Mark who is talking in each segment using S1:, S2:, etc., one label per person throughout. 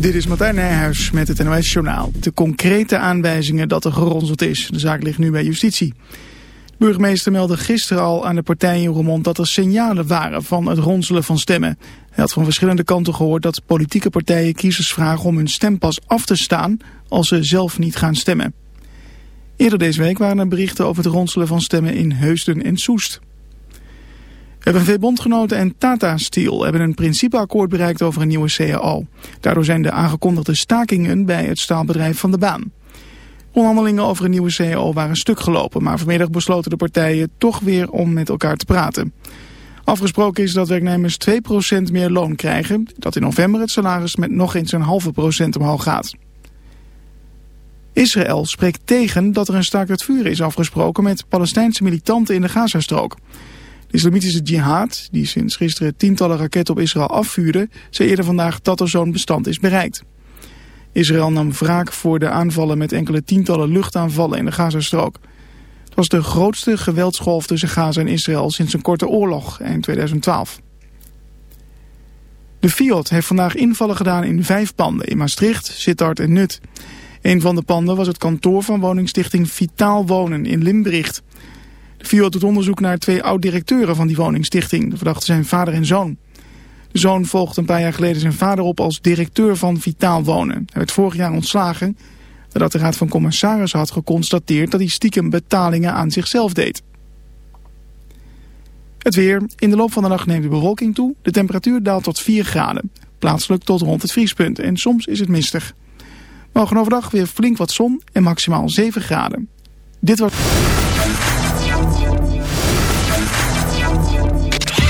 S1: Dit is Martijn Nijhuis met het NOS-journaal. De concrete aanwijzingen dat er geronseld is. De zaak ligt nu bij justitie. De burgemeester meldde gisteren al aan de partijen in Roermond dat er signalen waren van het ronselen van stemmen. Hij had van verschillende kanten gehoord dat politieke partijen kiezers vragen om hun stempas af te staan als ze zelf niet gaan stemmen. Eerder deze week waren er berichten over het ronselen van stemmen in Heusden en Soest. FNV-bondgenoten en Tata Steel hebben een principeakkoord bereikt over een nieuwe CAO. Daardoor zijn de aangekondigde stakingen bij het staalbedrijf van de baan. Onderhandelingen over een nieuwe CAO waren stuk gelopen, maar vanmiddag besloten de partijen toch weer om met elkaar te praten. Afgesproken is dat werknemers 2% meer loon krijgen, dat in november het salaris met nog eens een halve procent omhoog gaat. Israël spreekt tegen dat er een staakt het vuur is afgesproken met Palestijnse militanten in de Gazastrook. De islamitische jihad, die sinds gisteren tientallen raketten op Israël afvuurde, zei eerder vandaag dat er zo'n bestand is bereikt. Israël nam wraak voor de aanvallen met enkele tientallen luchtaanvallen in de Gazastrook. Het was de grootste geweldsgolf tussen Gaza en Israël sinds een korte oorlog, eind 2012. De Fiat heeft vandaag invallen gedaan in vijf panden in Maastricht, Sittard en Nut. Een van de panden was het kantoor van woningstichting Vitaal Wonen in Limbricht. De Fiat doet onderzoek naar twee oud-directeuren van die woningstichting. De verdachten zijn vader en zoon. De zoon volgde een paar jaar geleden zijn vader op als directeur van Vitaal Wonen. Hij werd vorig jaar ontslagen nadat de Raad van Commissarissen had geconstateerd dat hij stiekem betalingen aan zichzelf deed. Het weer. In de loop van de nacht neemt de bewolking toe. De temperatuur daalt tot 4 graden. Plaatselijk tot rond het vriespunt en soms is het mistig. Morgen overdag weer flink wat zon en maximaal 7 graden. Dit was...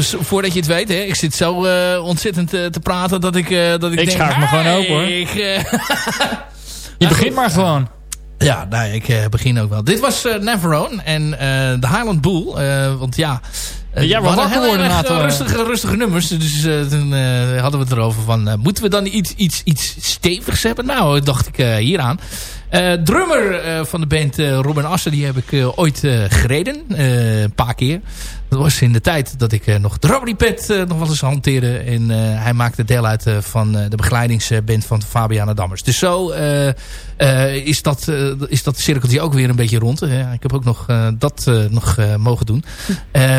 S2: Dus voordat je het weet, hè, ik zit zo uh, ontzettend uh, te praten dat ik, uh, dat ik,
S3: ik
S2: denk...
S3: schaak me gewoon open hoor.
S2: Ik,
S3: je begint maar gewoon.
S2: Ja, nou, ik begin ook wel. Dit was Never Own en de Highland Bull. want ja...
S3: ja, we wakker worden na
S2: rustige, rustige nummers. Dus toen hadden we het erover van... moeten we dan iets, iets, iets stevigs hebben? Nou, dacht ik hieraan. Uh, drummer uh, van de band uh, Robin Assen, die heb ik ooit gereden. een paar keer. Dat was in de tijd dat ik nog de Rotary Pet nog wel eens hanteerde. En hij maakte deel uit van de begeleidingsband van Fabiana Dammers. Dus zo is, dat, is dat cirkeltje ook weer een beetje rond. ik heb ook nog dat nog mogen doen.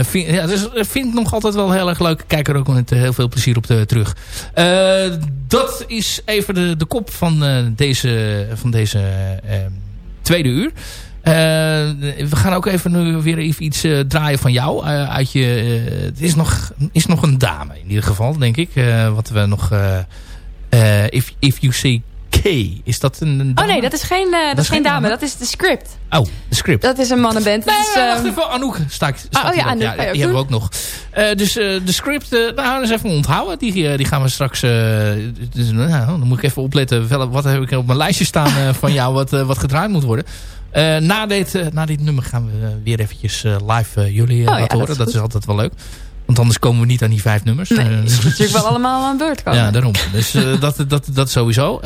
S2: vind, ja, dus vind ik nog altijd wel heel erg leuk. Ik kijk er ook met heel veel plezier op de, terug. dat is even de, de kop van deze, van deze tweede uur. Uh, we gaan ook even nu weer even iets uh, draaien van jou. Uh, uit je, het is nog, is nog een dame in ieder geval, denk ik. wat we nog... if, if You Say K, is dat een, een
S4: Oh nee, dat is geen, dat, dat is geen dame. dame. Dat is de script.
S2: Oh, de script.
S4: Dat is een mannenband.
S2: Nee,
S4: is,
S2: wacht even. Anouk sta
S4: oh, oh ja, Anouk.
S2: Ja, die hebben we ook nog. dus de script, nou, is even onthouden. Die, die gaan we straks... dus, nou, dan moet ik even opletten. Wel, wat heb ik op mijn lijstje staan van jou wat, wat gedraaid moet worden. Uh, na, dit, uh, na dit nummer gaan we weer eventjes uh, live jullie oh, laten ja, horen. Dat is, dat is, altijd wel leuk. Want anders komen we niet aan die vijf nummers.
S4: Nee, uh, dus natuurlijk wel allemaal aan beurt komen.
S2: Ja, daarom. Dus dat, dat, dat sowieso.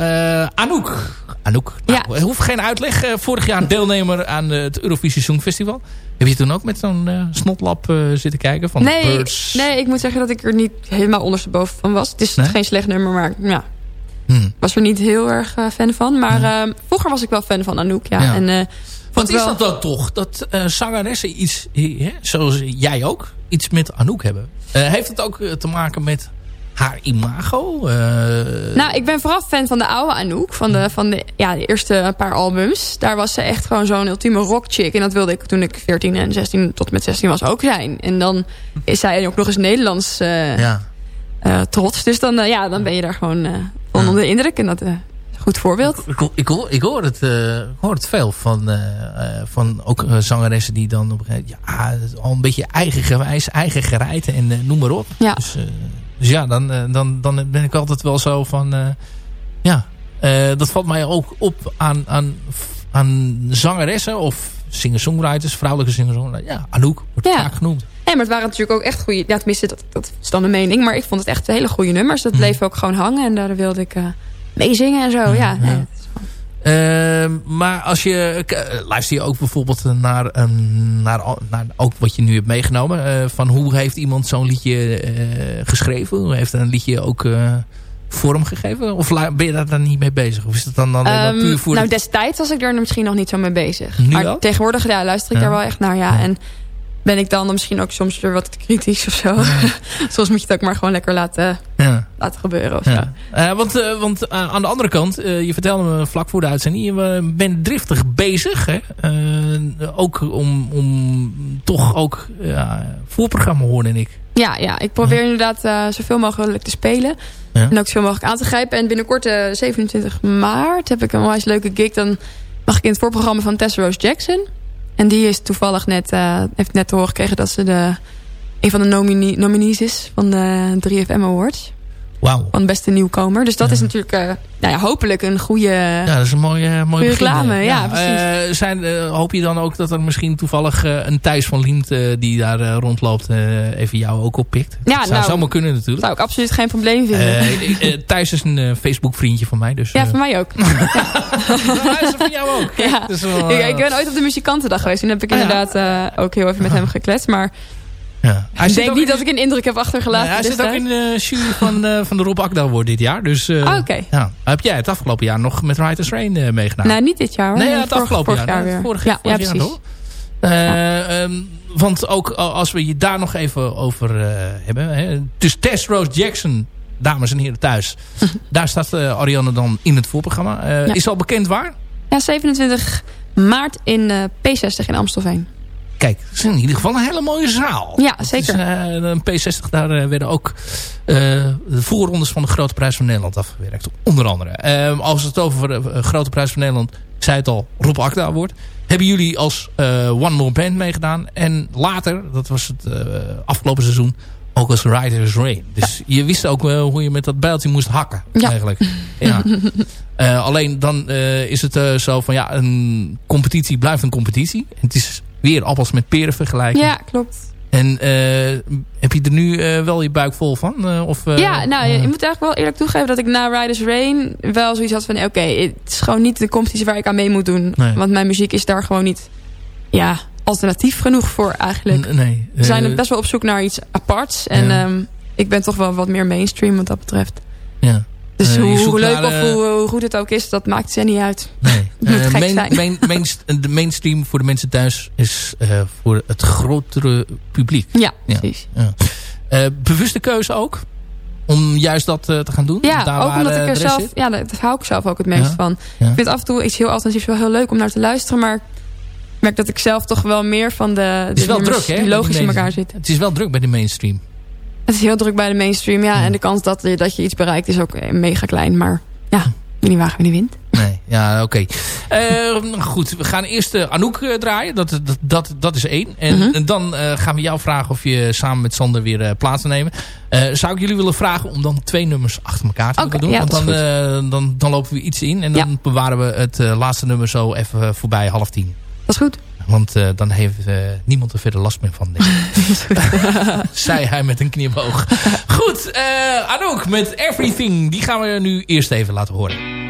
S2: Anouk. Anouk. Nou, ja. hoeft geen uitleg. vorig jaar deelnemer aan het Eurovisie Songfestival. Heb je toen ook met zo'n snotlap zitten kijken? Van
S4: nee,
S2: Birds?
S4: nee, ik moet zeggen dat ik er niet helemaal ondersteboven van was. Het is nee? geen slecht nummer, maar ja, Hmm. Was er niet heel erg uh, fan van. Maar uh, vroeger was ik wel fan van Anouk. Ja. ja. En, uh,
S2: Wat is wel... dat dan toch? Dat zangeressen iets, hè, zoals jij ook, iets met Anouk hebben. heeft het ook te maken met haar imago?
S4: Nou, ik ben vooral fan van de oude Anouk. Van de, van de, ja, de eerste paar albums. Daar was ze echt gewoon zo'n ultieme rockchick. En dat wilde ik toen ik 14 en 16 tot met 16 was ook zijn. En dan is zij ook nog eens Nederlands... ja trots. Dus dan, uh, ja, dan ben je daar gewoon uh, onder de indruk. En dat goed voorbeeld.
S2: Ik, ik, ik, hoor, ik, hoor, het, hoor het veel van, van ook zangeressen die dan op een gegeven moment... Ja, al een beetje eigen gewijs, eigen gereid en noem maar op. Ja. Dus, dus ja, dan, dan, dan ben ik altijd wel zo van... ja, dat valt mij ook op aan, aan, aan zangeressen of singer-songwriters, vrouwelijke singer-songwriters. Ja, Anouk wordt ja. vaak genoemd.
S4: Ja, maar het waren natuurlijk ook echt goede... Ja, tenminste, dat, dat is dan de mening. Maar ik vond het echt hele goede nummers. Dat mhm. bleef ook gewoon hangen. En daar wilde ik uh, meezingen en zo. Ja, ja.
S2: Uh, maar als je... Uh, luister je ook bijvoorbeeld naar, uh, naar, naar ook wat je nu hebt meegenomen. Uh, van hoe heeft iemand zo'n liedje geschreven? Hoe heeft een liedje ook vorm gegeven? Of ben je daar dan niet mee bezig? Of is dat dan alleen um, puur voor...
S4: Nou, destijds was ik daar misschien nog niet zo mee bezig.
S2: Nu
S4: maar tegenwoordig ja, luister ik daar wel echt naar. Ja. En ben ik dan misschien ook soms weer wat kritisch of zo. Ja. Soms moet je het ook maar gewoon lekker laten, ja. laten gebeuren. Of ja.
S2: Uh, want uh, want uh, aan de andere kant, je vertelde me vlak voor de uitzending... je bent driftig bezig. Hè? ook om, om toch ook voorprogramma hoorde ik.
S4: Ja, ja, ik probeer inderdaad zoveel mogelijk te spelen. En ook zoveel mogelijk aan te grijpen. En binnenkort, 27 maart, heb ik een onwijs leuke gig. Dan mag ik in het voorprogramma van Tessa Rose Jackson... En die is toevallig net, uh, heeft net te horen gekregen dat ze de, een van de nomine nominees is van de 3FM Awards.
S2: Wauw.
S4: Van beste nieuwkomer. Dus dat is natuurlijk uh, nou ja, hopelijk een goede
S2: Ja, dat is een mooie, mooie
S4: reclame. Ja, ja,
S2: precies. Uh, zijn, uh, hoop je dan ook dat er misschien toevallig een Thijs van Liemt die daar rondloopt even jou ook oppikt? Ja, dat zou nou, zomaar kunnen natuurlijk.
S4: Zou ik absoluut geen probleem vinden.
S2: Thijs is een Facebook vriendje van mij. Dus,
S4: ja, van mij ook.
S2: Hij is van jou ook.
S4: Ja. Dus ik, ik, ben ooit op de muzikantendag geweest. En heb ik inderdaad ook heel even met hem gekletst. Maar ja. Hij ik denk niet dat ik een indruk heb achtergelaten.
S2: hij zit ook in de jury van, uh, van de Rob Akda Award dit jaar. Dus, uh,
S4: oh.
S2: Ja. Heb jij het afgelopen jaar nog met Writers Rain uh, meegedaan?
S4: Nou, niet dit jaar hoor.
S2: Nee, ja, het afgelopen vorig jaar. jaar vorig, ja, vorig ja, jaar toch? Ja. Um, want ook als we je daar nog even over hebben. Hè, dus Tess Rose Jackson, dames en heren thuis. daar staat Ariane dan in het voorprogramma. Is al bekend waar?
S4: Ja, 27 maart in P60 in Amstelveen.
S2: Kijk, het is in ieder geval een hele mooie zaal.
S4: Ja, zeker.
S2: Is, uh, een P60, daar uh, werden ook uh, de voorrondes van de Grote Prijs van Nederland afgewerkt. Onder andere. Ehm, als het over de Grote Prijs van Nederland, zei het al, Rob Akda wordt. Hebben jullie als One More Band meegedaan. En later, dat was het afgelopen seizoen,
S5: Ook als Riders Rain. Dus je wist ook wel hoe je met dat bijltje moest hakken.
S4: Ja.
S5: Eigenlijk. Ja. Eh, alleen dan eh, is het eh, zo van ja, een competitie blijft een competitie. Het is weer appels met peren vergelijken.
S4: Ja, klopt.
S5: En eh, heb je er nu eh, wel je buik vol van? Eh, of,
S4: ja, nou, je, je moet eigenlijk wel eerlijk toegeven dat ik na Riders Rain wel zoiets had van... Oké, het is gewoon niet de competitie waar ik aan mee moet doen.
S5: Nee.
S4: Want mijn muziek is daar gewoon niet ja, alternatief genoeg voor eigenlijk.
S5: n- nee.
S4: We zijn best wel op zoek naar iets aparts. En
S5: Ja.
S4: ehm, ik ben toch wel wat meer mainstream wat dat betreft.
S5: ja.
S4: Dus
S5: Eh,
S4: hoe, leuk
S5: naar,
S4: of
S5: eh,
S4: hoe, hoe goed het ook is, dat maakt ze niet uit.
S5: Nee.
S4: moet
S5: Eh,
S4: gek
S5: main-
S4: zijn.
S5: main- mainst- de mainstream voor de mensen thuis is eh, voor het grotere publiek.
S4: Ja,
S5: Ja.
S4: precies.
S5: Eh, bewuste keuze ook? Om juist dat eh, te gaan doen?
S4: Ja,
S5: Daar
S4: ook omdat
S5: eh,
S4: ik er zelf...
S5: zit?
S4: Ja, daar hou ik zelf ook het meest
S5: Ja.
S4: van.
S5: Ja.
S4: Ik vind af en toe iets heel alternatiefs wel heel leuk om naar te luisteren. Maar ik merk dat ik zelf toch wel meer van de,
S5: Het is wel druk, hè?
S4: die logisch in elkaar zitten.
S5: Het is wel druk bij de mainstream.
S4: Het is heel druk bij de mainstream, ja. En de kans dat, je- dat je iets bereikt is ook eh, mega klein. Maar ja, niet wagen, wie niet wint.
S5: Nee, ja, oké. Eh, goed, we gaan eerst eh, Anouk eh, draaien. Dat, dat, dat, dat is één. En,
S4: Mhm.
S5: en dan eh, gaan we jou vragen of je samen met Sander weer eh, plaats te nemen. Eh, zou ik jullie willen vragen om dan twee nummers achter elkaar te doen?
S4: ja,
S5: Want dan, eh, dan, dan lopen we iets in. En dan
S4: Ja.
S5: bewaren we het eh, laatste nummer zo even eh, voorbij half tien.
S4: Dat is goed.
S5: Want eh, dan heeft eh, niemand er verder last meer van. Zei hij met een knipoog. Goed, eh Anouk met Everything. Die gaan we nu eerst even laten horen.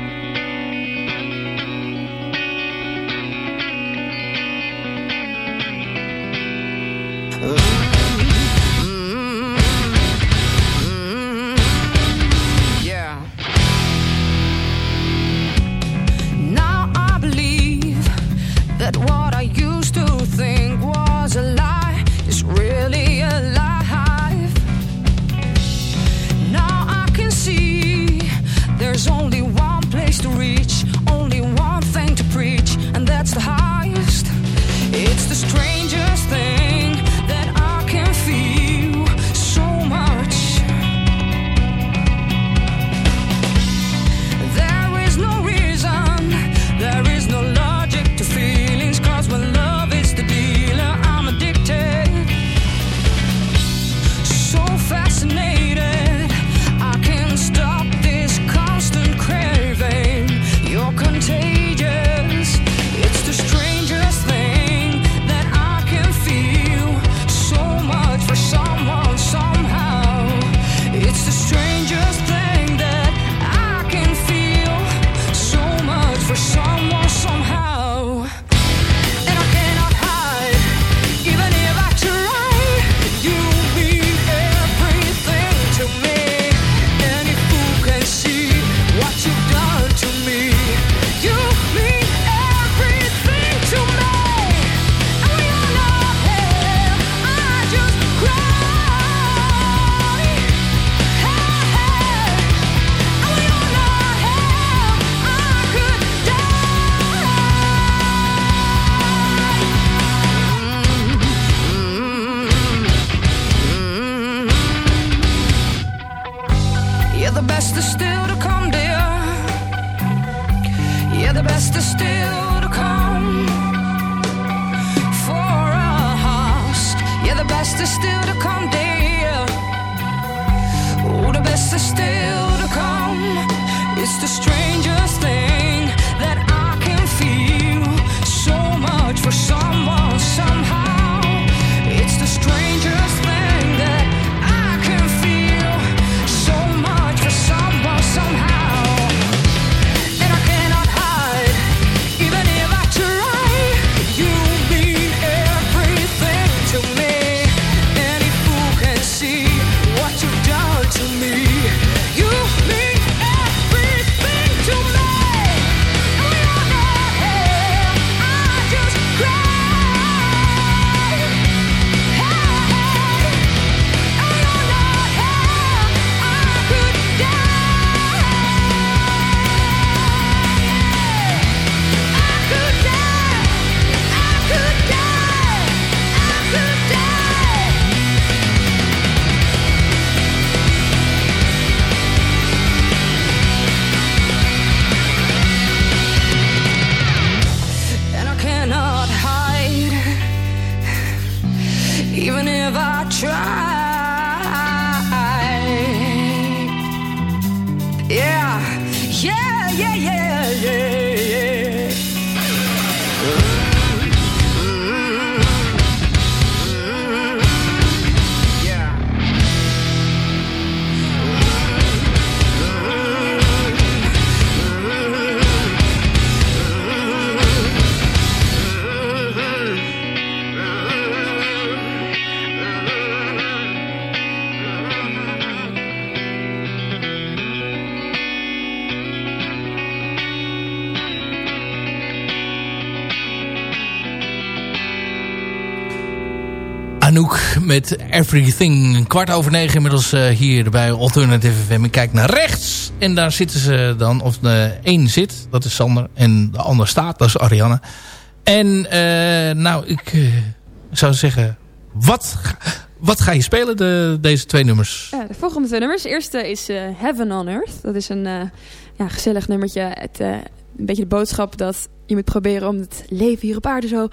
S2: Met Everything. Kwart over negen inmiddels eh, hier bij Alternative FM. Ik kijk naar rechts. En daar zitten ze dan. Of de één zit, dat is Sander. En de ander staat, dat is Ariane. En eh, nou, ik eh, zou zeggen... Wat, wat ga je spelen, de, deze twee nummers?
S4: De volgende twee nummers. De eerste is eh, Heaven on Earth. Dat is een eh, ja, gezellig nummertje. Het, eh, een beetje de boodschap dat je moet proberen om het leven hier op aarde zo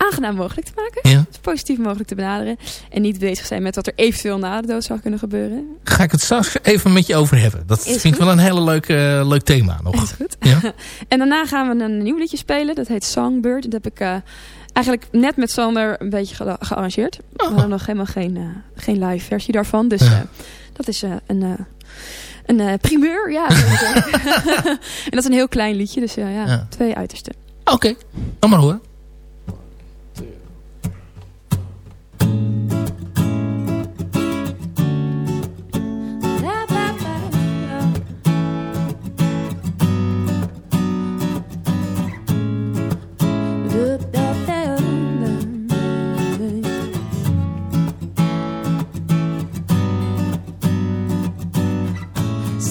S4: aangenaam mogelijk te maken.
S2: Ja.
S4: Zo positief mogelijk te benaderen. En niet bezig zijn met wat er eventueel na de dood zou kunnen gebeuren.
S2: Ga ik het straks even met je over hebben. Dat
S4: Is
S2: vind ik wel een hele leuk, eh, leuk thema
S4: Is
S2: nog.
S4: goed.
S2: Ja.
S4: en daarna gaan we een nieuw liedje spelen. Dat heet Songbird. Dat heb ik eh, eigenlijk net met Sander een beetje ge- gearrangeerd. We hadden nog helemaal geen, eh, geen live versie daarvan. Dus
S2: Ja.
S4: dat is een, een primeur. Ja, en dat is een heel klein liedje. Dus ja,
S2: Ja.
S4: twee uitersten.
S2: Oké, dan maar horen.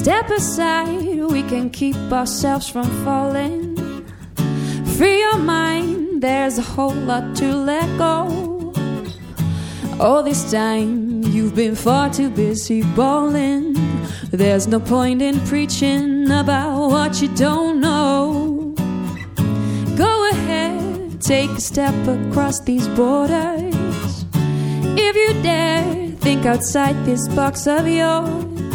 S6: Step aside, we can keep ourselves from falling. Free your mind, there's a whole lot to let go. All this time, you've been far too busy bawling. There's no point in preaching about what you don't know. Go ahead, take a step across these borders. If you dare, think outside this box of yours.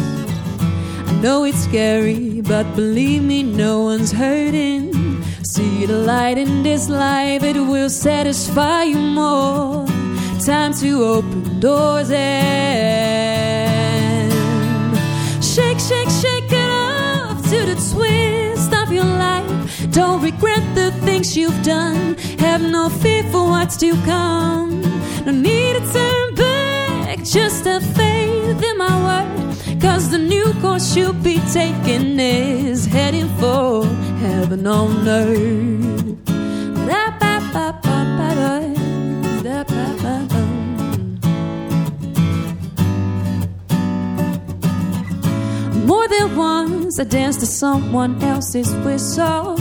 S6: Know it's scary, but believe me, no one's hurting. See the light in this life, it will satisfy you more. Time to open doors and shake, shake, shake it off to the twist of your life. Don't regret the things you've done. Have no fear for what's to come. No need to turn back, just have faith in my word. Cause the new course you'll be taking is heading for heaven on earth. More than once I danced to someone else's whistle.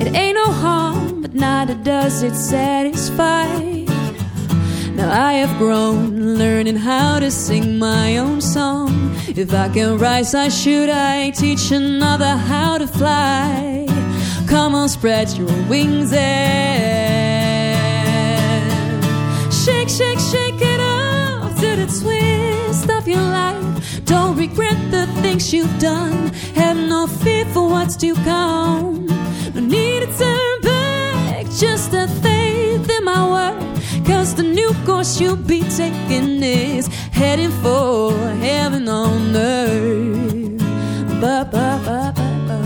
S6: It ain't no harm, but neither does it satisfy. Now I have grown, learning how to sing my own song. If I can rise, I should I teach another how to fly. Come on, spread your wings and shake, shake, shake it off to the twist of your life. Don't regret the things you've done. Have no fear for what's to come. No need to turn back, just a faith in my word. Cause the new course you'll be taking is heading for heaven on earth. Ba, ba, ba, ba, ba.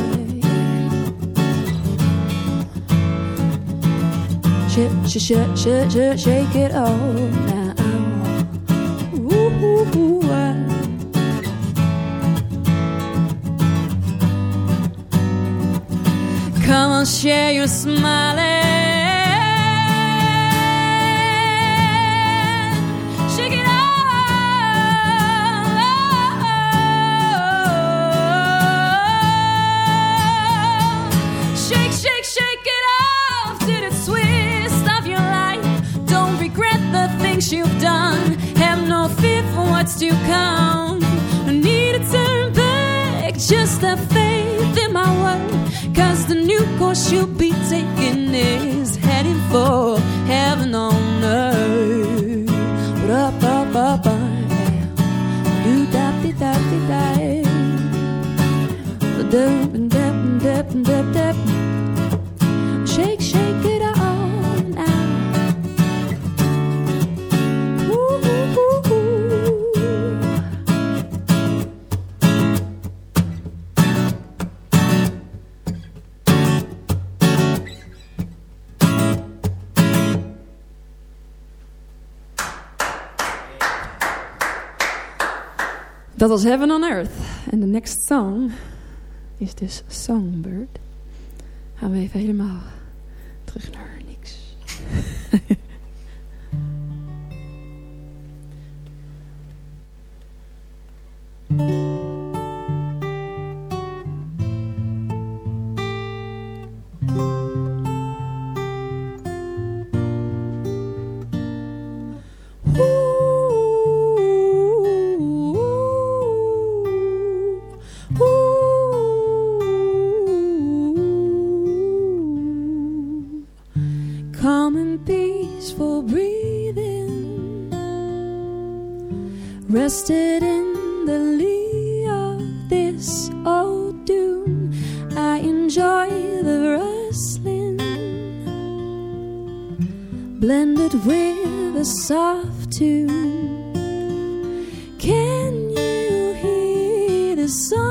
S6: Shake, shake, it all now. Ooh, ooh, ooh, ah. Come on, share your smiling. To come. No need to turn back, just have faith in my word. Cause the new course you'll be taking is heading for heaven on earth. Was Heaven on Earth. En de next song is dus Songbird. Gaan we even helemaal terug naar niks. with a soft tune. Can you hear the songbird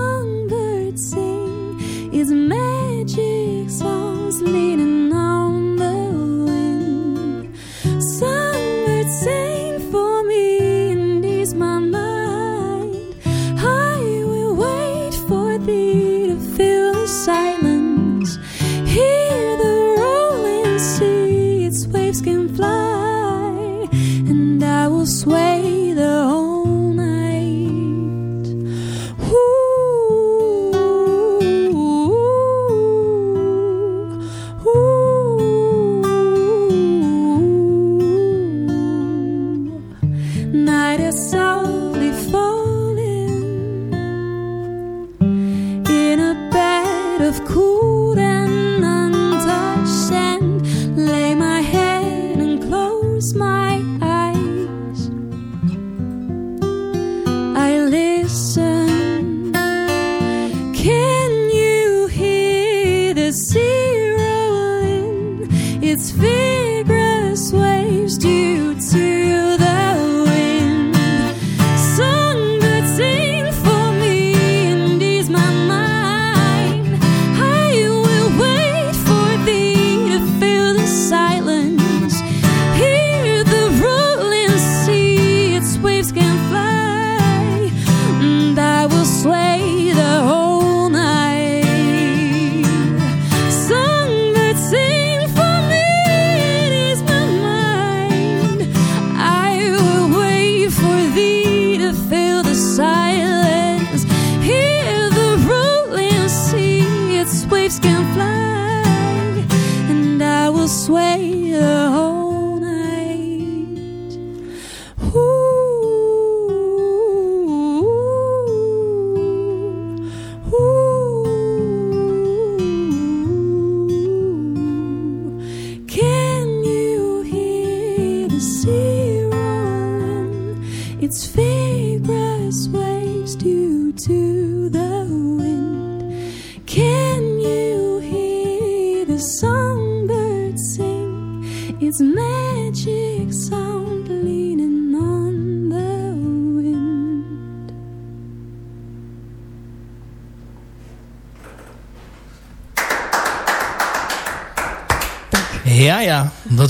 S2: way.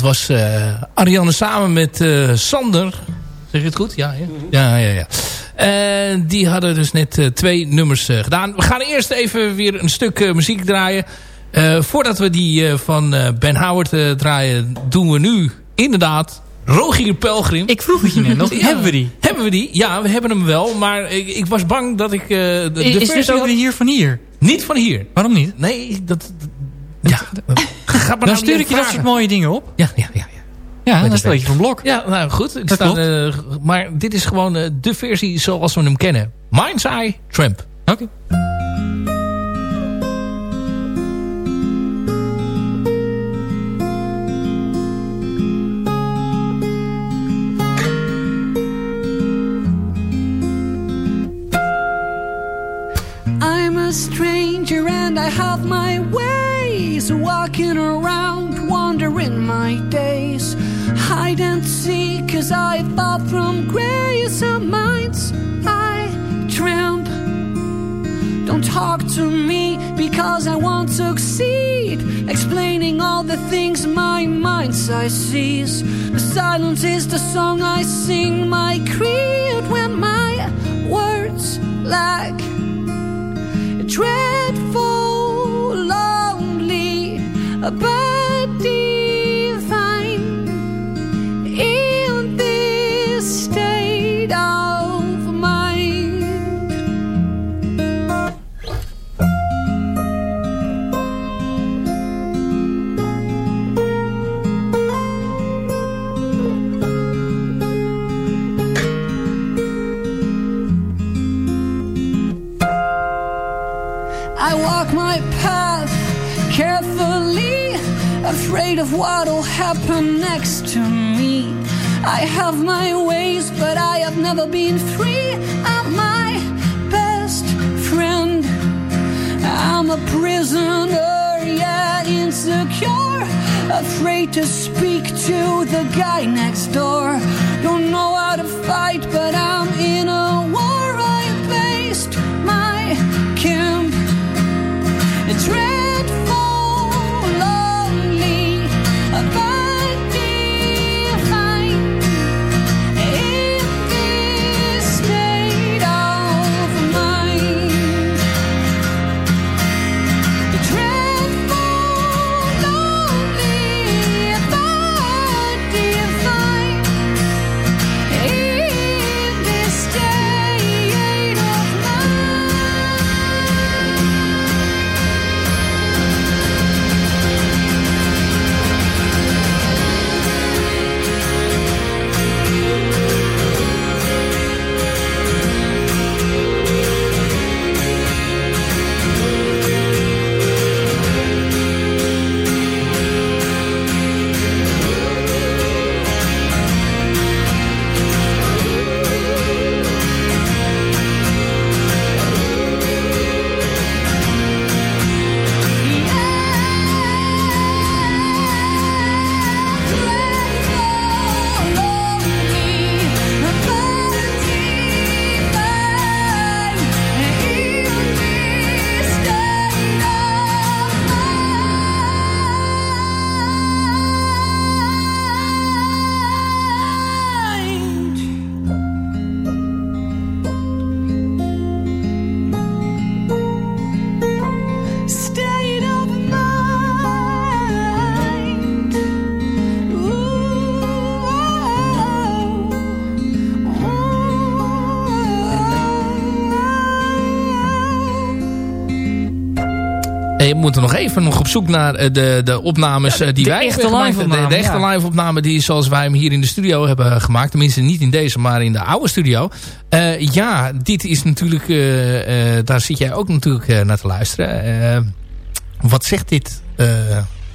S2: Dat was eh, Ariane samen met eh, Sander. Zeg je het goed? Ja, ja. Ja, ja, ja. Eh, die hadden dus net eh, twee nummers gedaan. We gaan eerst even weer een stuk eh, muziek draaien. Eh, voordat we die eh, van eh, Ben Howard eh, draaien, doen we nu inderdaad Rogier Pelgrim.
S3: Ik vroeg het je net nog.
S2: Ja.
S3: Hebben we die?
S2: Hebben we die? Ja, we hebben hem wel. Maar ik, ik was bang dat ik... eh, de, de
S3: is
S2: versie
S3: dit ook weer hier van hier?
S2: Niet van hier.
S3: Waarom niet?
S2: Nee, dat... dat- ja,
S3: Dan
S2: nou
S3: stuur ik je dat soort mooie dingen op.
S2: Ja, ja, ja. ja.
S3: Ja,
S2: Met
S3: dan
S2: de
S3: stel je van blok.
S2: Ja, nou goed.
S3: Dat
S2: eh, maar dit is gewoon eh, de versie zoals we hem kennen. Mind's Eye Tramp.
S3: Oké.
S7: I'm a stranger
S6: and I have my ways. Walking around, wandering my days. Hide and seek, cause I fall from grace of minds. I tramp. Don't talk to me because I won't succeed. Explaining all the things my mind sees. The silence is the song I sing, my creed when my words lack. Dreadful, Above. Of what'll happen next to me. I have my ways, but I have never been free. I'm my best friend. I'm a prisoner, yet insecure. Afraid to speak to the guy next door. Don't know how to fight, but I'm in a war.
S2: En je moet er nog even nog op zoek naar eh, de, de opnames eh, die
S3: de
S2: wij
S3: echte
S2: hebben gemaakt. De, de echte
S3: ja.
S2: live opname die zoals wij hem hier in de studio hebben gemaakt. Tenminste niet in deze, maar in de oude studio. Eh, ja, dit is natuurlijk... daar zit jij ook natuurlijk eh, naar te luisteren. Eh, wat zegt dit eh,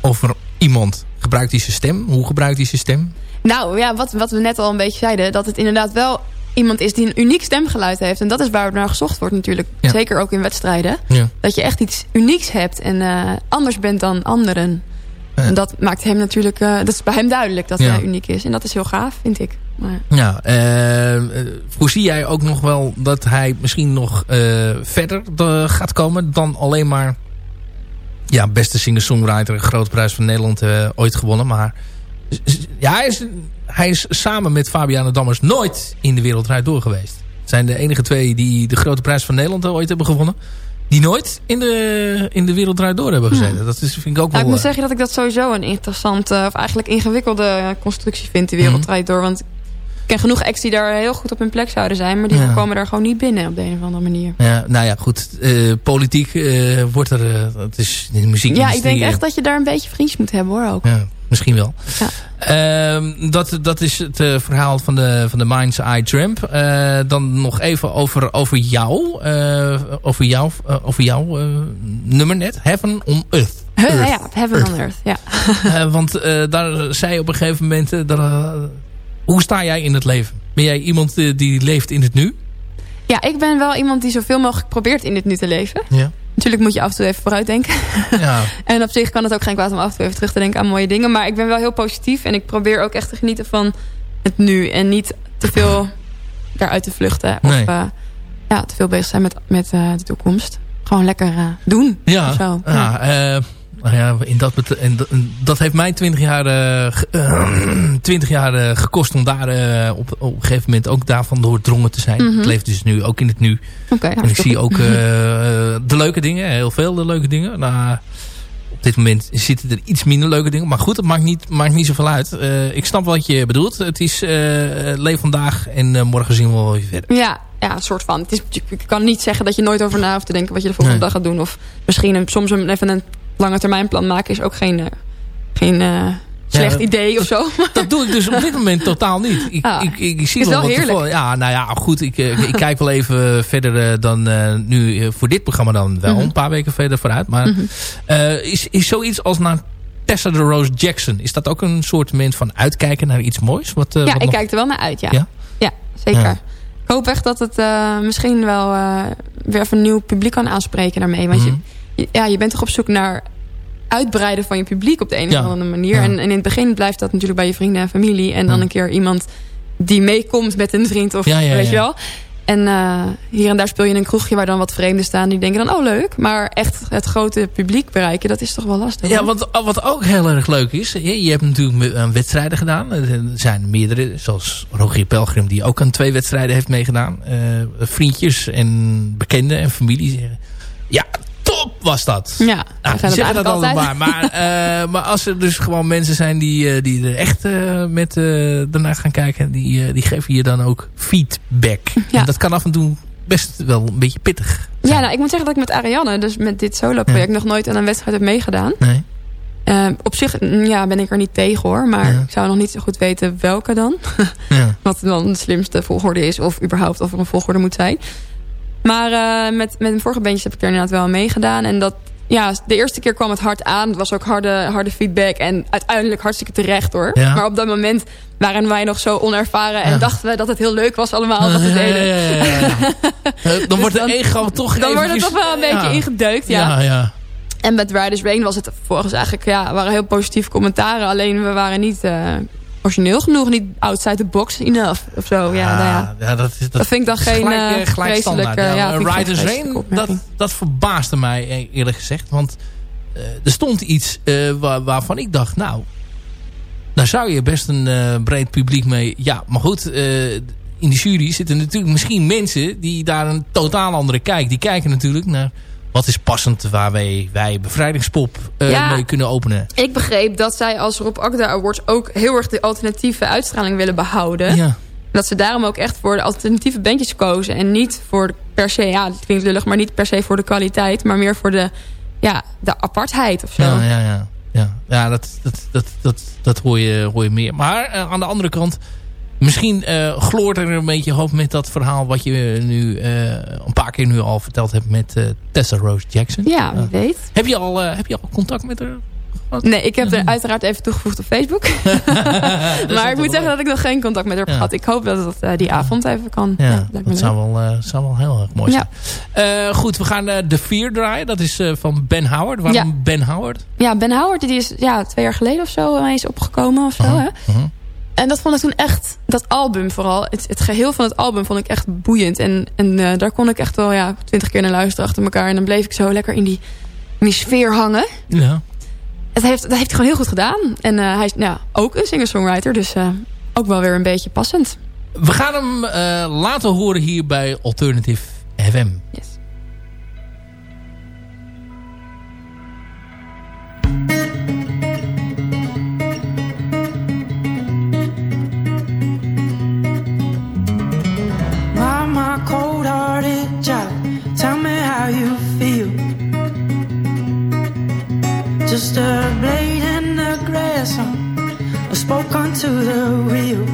S2: over iemand? Gebruikt hij zijn stem? Hoe gebruikt hij zijn stem?
S4: Nou ja, wat, wat we net al een beetje zeiden. Dat het inderdaad wel iemand is die een uniek stemgeluid heeft. En dat is waar naar gezocht wordt natuurlijk.
S2: Ja.
S4: Zeker ook in wedstrijden.
S2: Ja.
S4: Dat je echt iets unieks hebt. En eh, anders bent dan anderen. En dat maakt hem natuurlijk... eh, dat is bij hem duidelijk dat
S2: Ja.
S4: hij uniek is. En dat is heel gaaf, vind ik. Maar,
S2: Ja, eh, eh, voorzie jij ook nog wel dat hij misschien nog verder gaat komen dan alleen maar... Ja, beste singer-songwriter, grote prijs van Nederland ooit gewonnen. Maar ja, hij, is, hij is samen met Fabiana Dammers nooit in de wereldrijd door geweest. Het zijn de enige twee die de grote prijs van Nederland eh, ooit hebben gewonnen. Die nooit in de, in de wereldrijd door hebben gezeten. Dat is, vind ik ook
S4: nou, ik
S2: wel...
S4: moet
S2: eh,
S4: zeggen dat ik dat sowieso een interessante... of eigenlijk ingewikkelde constructie vind, die
S2: Mhm.
S4: wereldrijd door. Want ik ken genoeg acts die daar heel goed op hun plek zouden zijn. Maar die
S2: Ja.
S4: komen daar gewoon niet binnen op de een of andere manier.
S2: ja, nou ja, goed. eh, politiek wordt er... het is in de muziek.
S4: Ja, ik denk echt dat je daar een beetje vriendjes moet hebben hoor ook.
S2: Ja, misschien wel.
S4: Ja.
S2: Ehm, dat, dat is het eh, verhaal van de, van de Mind's Eye Tramp. Eh, dan nog even over, over jou. eh, over jou, over jouw nummer net. Heaven on Earth. Earth.
S4: ja, Heaven on Earth. Ja.
S2: Want daar zei je op een gegeven moment... dat, hoe sta jij in het leven? Ben jij iemand die leeft in het nu?
S4: ja, ik ben wel iemand die zoveel mogelijk probeert in dit nu te leven.
S2: Ja.
S4: Natuurlijk moet je af en toe even vooruit denken.
S2: Ja.
S4: En op zich kan het ook geen kwaad om af en toe even terug te denken aan mooie dingen. Maar ik ben wel heel positief. En ik probeer ook echt te genieten van het nu. En niet te veel daaruit te vluchten. Of
S2: Nee.
S4: eh, ja, te veel bezig zijn met, met eh, de toekomst. Gewoon lekker eh, doen.
S2: Ja,
S4: Zo.
S2: ja. Eh, nou ja, in dat, in dat, heeft mij 20 jaar, eh, ge- eh, 20 jaar eh, gekost om daar eh, op, op een gegeven moment ook daarvan doordrongen te zijn.
S4: Mhm.
S2: Ik leef dus nu ook in het nu. En ik zie ook eh, de leuke dingen, heel veel de leuke dingen. Nou, op dit moment zitten er iets minder leuke dingen. Maar goed, dat maakt niet, maakt niet zoveel uit. Eh, ik snap wat je bedoelt. Het is eh leef vandaag en eh, morgen zien we wel weer verder.
S4: Ja, ja, een soort van. Het is, ik kan niet zeggen dat je nooit over na hoeft te denken wat je de volgende
S2: Nee.
S4: dag gaat doen. Of misschien een, soms een, even een lange termijn plan maken is ook geen, eh, geen eh, slecht idee of zo.
S2: Dat doe ik dus op dit moment totaal niet. Ik,
S4: Ah.
S2: ik, ik, ik zie
S4: Is
S2: wel
S4: wel
S2: wat
S4: heerlijk.
S2: Ja, nou ja, goed. Ik, eh, ik kijk wel even verder dan nu voor dit programma dan wel.
S4: Mhm.
S2: Een paar weken verder vooruit. Maar
S4: Mhm.
S2: is, is zoiets als naar Tessa de Rose Jackson. Is dat ook een soort moment van uitkijken naar iets moois? Wat,
S4: ja,
S2: wat
S4: ik
S2: nog-
S4: kijk er wel naar uit, ja.
S2: Ja?
S4: Ja, zeker.
S2: Ja.
S4: Ik hoop echt dat het misschien wel weer even een nieuw publiek kan aanspreken daarmee. Want
S2: Mhm.
S4: je- ja, je bent toch op zoek naar uitbreiden van je publiek op de een
S2: Ja.
S4: of andere manier.
S2: Ja.
S4: En, en in het begin blijft dat natuurlijk bij je vrienden en familie. En dan een keer iemand die meekomt met een vriend of weet je wel. En eh, hier en daar speel je in een kroegje waar dan wat vreemden staan. Die denken dan, oh leuk. Maar echt het grote publiek bereiken, dat is toch wel lastig.
S2: Ja, wat, wat ook heel erg leuk is. Je, je hebt natuurlijk aan wedstrijden gedaan. Er zijn meerdere. Zoals Rogier Pelgrim die ook aan twee wedstrijden heeft meegedaan. Eh, vriendjes en bekenden en familie zeggen... Ja, was dat.
S4: Ja,
S2: Nou,
S4: we
S2: zeggen dat
S4: altijd.
S2: Maar, eh, maar als er dus gewoon mensen zijn die, eh, die er echt eh, met, daarna gaan kijken. Die, die geven je dan ook feedback.
S4: Ja.
S2: En dat kan af en toe best wel een beetje pittig.
S4: Ja, nou, ik moet zeggen dat ik met Ariane, dus met dit solo-project, nog nooit aan een wedstrijd heb meegedaan.
S2: Nee?
S4: Op zich mm, ja, ben ik er niet tegen hoor. Maar
S2: Ja.
S4: ik zou nog niet zo goed weten welke dan.
S2: Ja.
S4: Wat dan de slimste volgorde is. Of überhaupt of er een volgorde moet zijn. Maar eh, met, met mijn vorige bandjes heb ik er inderdaad wel aan meegedaan. En dat, ja, de eerste keer kwam het hard aan. Het was ook harde, harde feedback. En uiteindelijk hartstikke terecht hoor.
S2: Ja.
S4: Maar op dat moment waren wij nog zo onervaren. En
S2: Ja.
S4: dachten we dat het heel leuk was allemaal wat we deden.
S2: ja, ja, ja, ja. Eh, dan wordt de
S4: dan-
S2: ego toch
S4: Dan wordt het toch wel een beetje ingedeukt. Ja.
S2: Ja, ja.
S4: En met Riders Rain was het volgens eigenlijk, ja, waren heel positieve commentaren. Alleen we waren niet eh, origineel genoeg, niet outside the box enough of zo. Ja, nou ja.
S2: Ja, dat, is, dat,
S4: Dat vind ik dan geen,
S2: gelijk,
S4: eh,
S2: eh, gelijk standaard.
S4: ja,
S2: Riders Rain, dat, dat verbaasde mij eh, eerlijk gezegd. Want eh, er stond iets eh, waar, waarvan ik dacht, nou, daar zou je best een eh, breed publiek mee... Ja, maar goed, eh, in de jury zitten natuurlijk misschien mensen die daar een totaal andere kijk. Die kijken natuurlijk naar wat is passend waar wij, wij bevrijdingspop
S4: Ja.
S2: mee kunnen openen.
S4: Ik begreep dat zij als Rob Akda Awards ook heel erg de alternatieve uitstraling willen behouden.
S2: Ja.
S4: Dat ze daarom ook echt voor de alternatieve bandjes kozen. En niet voor de per se, ja, het klinkt lullig, maar niet per se voor de kwaliteit. Maar meer voor de, ja, de apartheid of zo.
S2: Ja, ja, ja. Ja, ja dat, dat, dat, dat, dat hoor, je, hoor je meer. Maar eh, aan de andere kant... Misschien eh, gloort er een beetje hoop met dat verhaal... wat je nu eh, een paar keer nu al verteld hebt met eh, Tessa Rose Jackson.
S4: Ja, wie weet.
S2: Heb, je al, eh, heb je al contact met haar?
S4: Nee, ik heb er uiteraard even toegevoegd op Facebook. maar ik moet zeggen dat ik nog geen contact met haar heb
S2: Ja.
S4: gehad. Ik hoop dat het eh, die avond even kan.
S2: Ja, dat zou wel, eh, zou wel heel erg mooi zijn.
S4: Ja.
S2: Eh, goed, we gaan eh The Fear draaien. Dat is eh, van Ben Howard. Waarom. Ben Howard?
S4: Ja, Ben Howard die is ja, twee jaar geleden of zo eens opgekomen of zo.
S2: Uh-huh,
S4: Hè?
S2: uh-huh.
S4: En dat vond ik toen echt, dat album vooral, het, het geheel van het album vond ik echt boeiend. En, en eh, daar kon ik echt wel ja, twintig keer naar luisteren achter elkaar. En dan bleef ik zo lekker in die, in die sfeer hangen.
S2: Ja.
S4: Het heeft, dat heeft hij gewoon heel goed gedaan. En eh, hij is ja, ook een singer-songwriter, dus eh, ook wel weer een beetje passend.
S2: We gaan hem laten horen hier bij Alternative FM.
S4: Yes.
S5: My cold-hearted child, tell me how you feel. Just a blade in the grass, I spoke onto the wheel.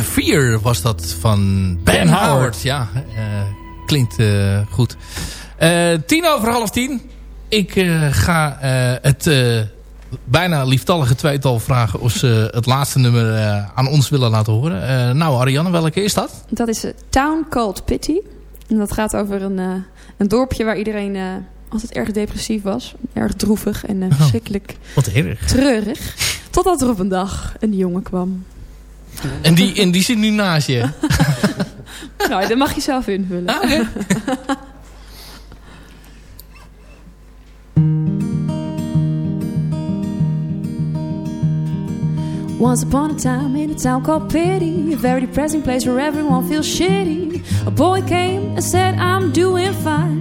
S2: De Vier was dat van Ben,
S3: Ben
S2: Howard.
S3: Howard.
S2: Ja, eh, klinkt eh, goed. Eh, tien over half tien. Ik eh, ga eh, het eh, bijna lieftallige tweetal vragen... of ze het laatste nummer eh, aan ons willen laten horen. Eh, nou, Ariane, welke is dat?
S6: Dat is Town Called Pity. En dat gaat over een, eh, een dorpje waar iedereen eh, altijd erg depressief was. Erg droevig en eh, verschrikkelijk
S2: Wat erg.
S6: treurig. Totdat er op een dag een jongen kwam.
S2: En die, en die zit nu naast je.
S6: Nou, dat mag je zelf invullen. Ah, Once upon a time in a town called Pity, a very depressing place where everyone feels shitty. A boy came and said, I'm doing fine.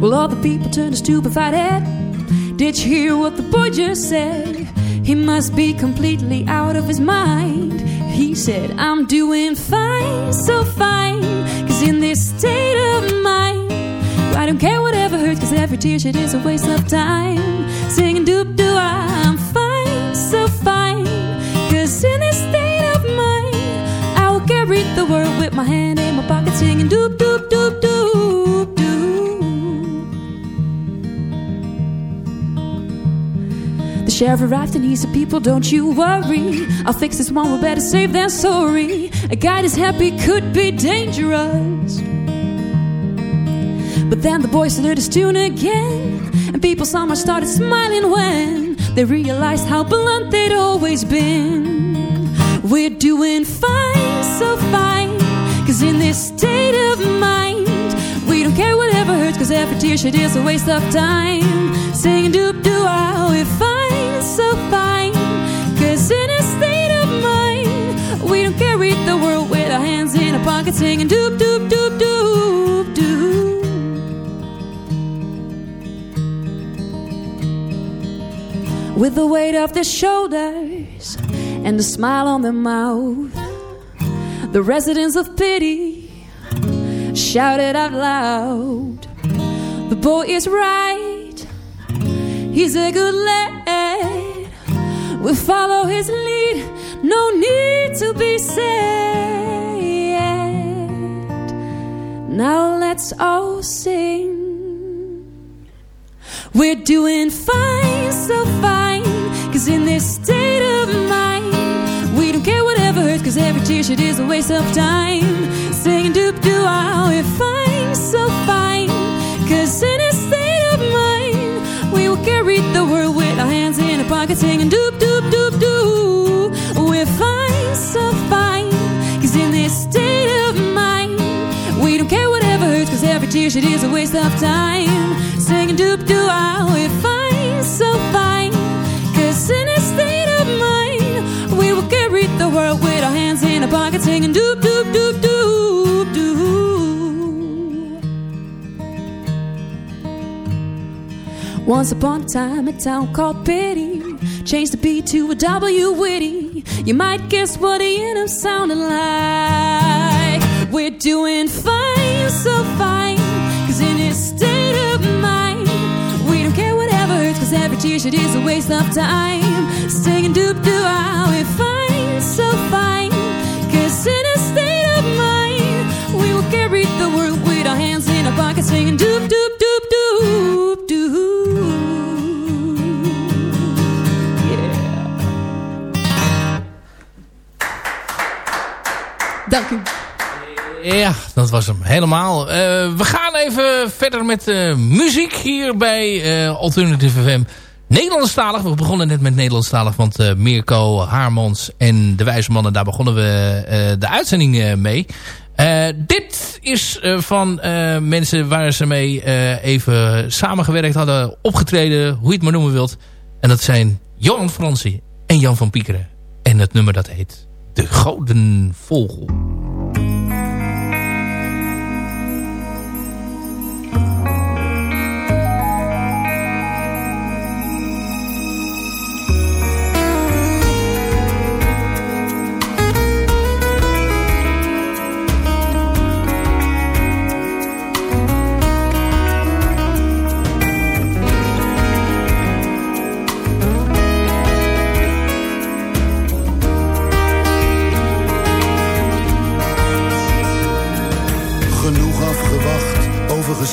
S6: Well, all the people turned a stupefied head. Did you hear what the boy just said? He must be completely out of his mind. He said, I'm doing fine, so fine. Cause in this state of mind, I don't care whatever hurts, cause every tear shed is a waste of time. Singing doop doo, I'm fine, so fine. Cause in this state of mind, I will carry the world with my hand in my pocket, singing doop doop sheriff arrived and he said, People, don't you worry. I'll fix this one, we're better safe than sorry. A guy that's happy could be dangerous. But then the boys heard his tune again, and people somewhere started smiling when they realized how blunt they'd always been. We're doing fine, so fine, cause in this state of mind, we don't care whatever hurts, cause every tear shed is a waste of time. Singing doop doo, pockets, singing doop doop doop doop doop. with the weight off their shoulders and a smile on their mouth. The residents of pity shouted out loud, The boy is right. He's a good lad. We follow his lead. No need to be sad. Now let's all sing. We're doing fine, so fine. Cause in this state of mind, we don't care whatever hurts. Cause every tear shed is a waste of time. Singing doop doo ah, we're fine, so fine. Cause in this state of mind, we will carry the world with our hands in our pockets. Singing doop doo. Tear shed is a waste of time. Singing doop doo ah, we're fine, so fine. Cause in a state of mind, we will carry the world with our hands in our pockets, singing doop doop doop doop doo. Once upon a time, a town called Pity changed the B to a W witty. You might guess what the anthem sounded like. We're doing fine, so fine. State of mind, we don't care whatever hurts. Cause every tear shed is a waste of time. Singing doop doo ah, we're fine, so fine. Cause in a state of mind, we will carry the world with our hands in our pockets. Singing doop doop doop doop doo. Dank u.
S2: Ja, dat was hem helemaal. Eh, we gaan even verder met eh, muziek hier bij eh, Alternative FM. Nederlandstalig. We begonnen net met Nederlandstalig. Want Mirko, Haarmans en de Wijze Mannen, daar begonnen we de uitzending mee. Dit is van mensen waar ze mee even samengewerkt hadden. Opgetreden, hoe je het maar noemen wilt. En dat zijn Johan Fransie en Jan van Piekeren. En het nummer dat heet De Gouden Vogel.